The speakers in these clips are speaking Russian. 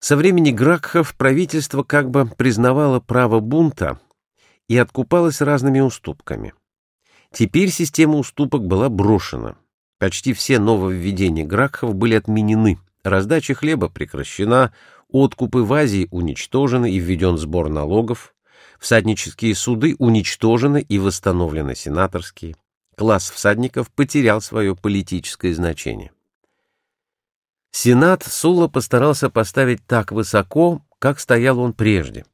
Со времени Гракхов правительство как бы признавало право бунта и откупалось разными уступками. Теперь система уступок была брошена. Почти все нововведения Гракхов были отменены, раздача хлеба прекращена, откупы в Азии уничтожены и введен сбор налогов, всаднические суды уничтожены и восстановлены сенаторские, класс всадников потерял свое политическое значение. Сенат Сула постарался поставить так высоко, как стоял он прежде.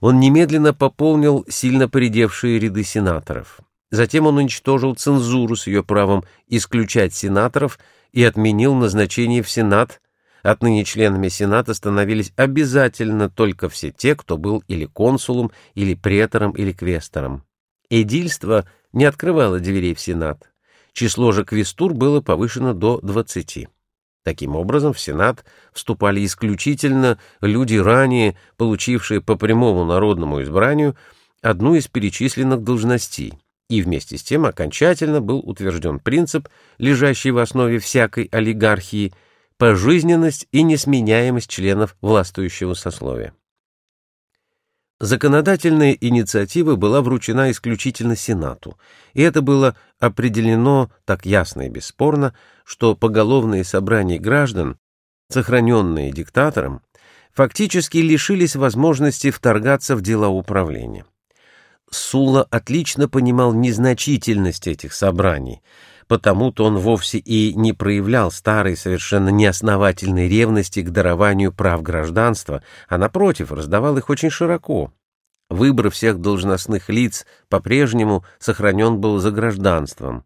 Он немедленно пополнил сильно поредевшие ряды сенаторов. Затем он уничтожил цензуру с ее правом исключать сенаторов и отменил назначение в Сенат. Отныне членами Сената становились обязательно только все те, кто был или консулом, или претором, или квестором. Эдильство не открывало дверей в Сенат. Число же квестур было повышено до двадцати. Таким образом, в Сенат вступали исключительно люди, ранее получившие по прямому народному избранию одну из перечисленных должностей, и вместе с тем окончательно был утвержден принцип, лежащий в основе всякой олигархии, пожизненность и несменяемость членов властвующего сословия. Законодательная инициатива была вручена исключительно Сенату, и это было определено так ясно и бесспорно, что поголовные собрания граждан, сохраненные диктатором, фактически лишились возможности вторгаться в дела управления. Сула отлично понимал незначительность этих собраний, потому-то он вовсе и не проявлял старой, совершенно неосновательной ревности к дарованию прав гражданства, а, напротив, раздавал их очень широко. Выбор всех должностных лиц по-прежнему сохранен был за гражданством,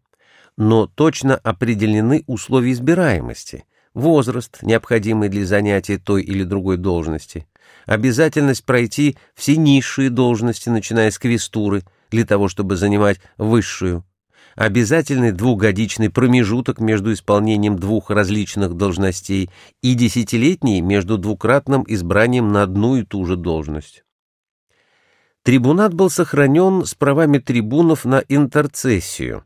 но точно определены условия избираемости, возраст, необходимый для занятия той или другой должности, обязательность пройти все низшие должности, начиная с квестуры, для того, чтобы занимать высшую, обязательный двухгодичный промежуток между исполнением двух различных должностей и десятилетний между двукратным избранием на одну и ту же должность. Трибунат был сохранен с правами трибунов на интерцессию.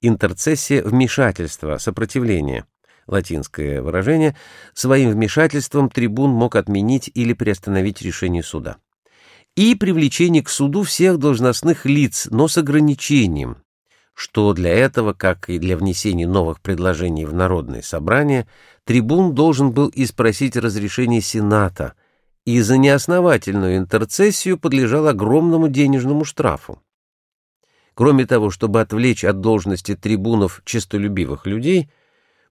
Интерцессия — вмешательство, сопротивление. Латинское выражение. Своим вмешательством трибун мог отменить или приостановить решение суда. И привлечение к суду всех должностных лиц, но с ограничением, что для этого, как и для внесения новых предложений в народные собрания, трибун должен был и разрешение Сената, и за неосновательную интерцессию подлежал огромному денежному штрафу. Кроме того, чтобы отвлечь от должности трибунов честолюбивых людей,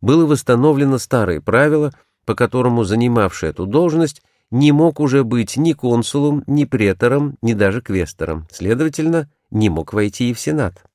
было восстановлено старое правило, по которому занимавший эту должность не мог уже быть ни консулом, ни претором, ни даже квестором, следовательно, не мог войти и в Сенат.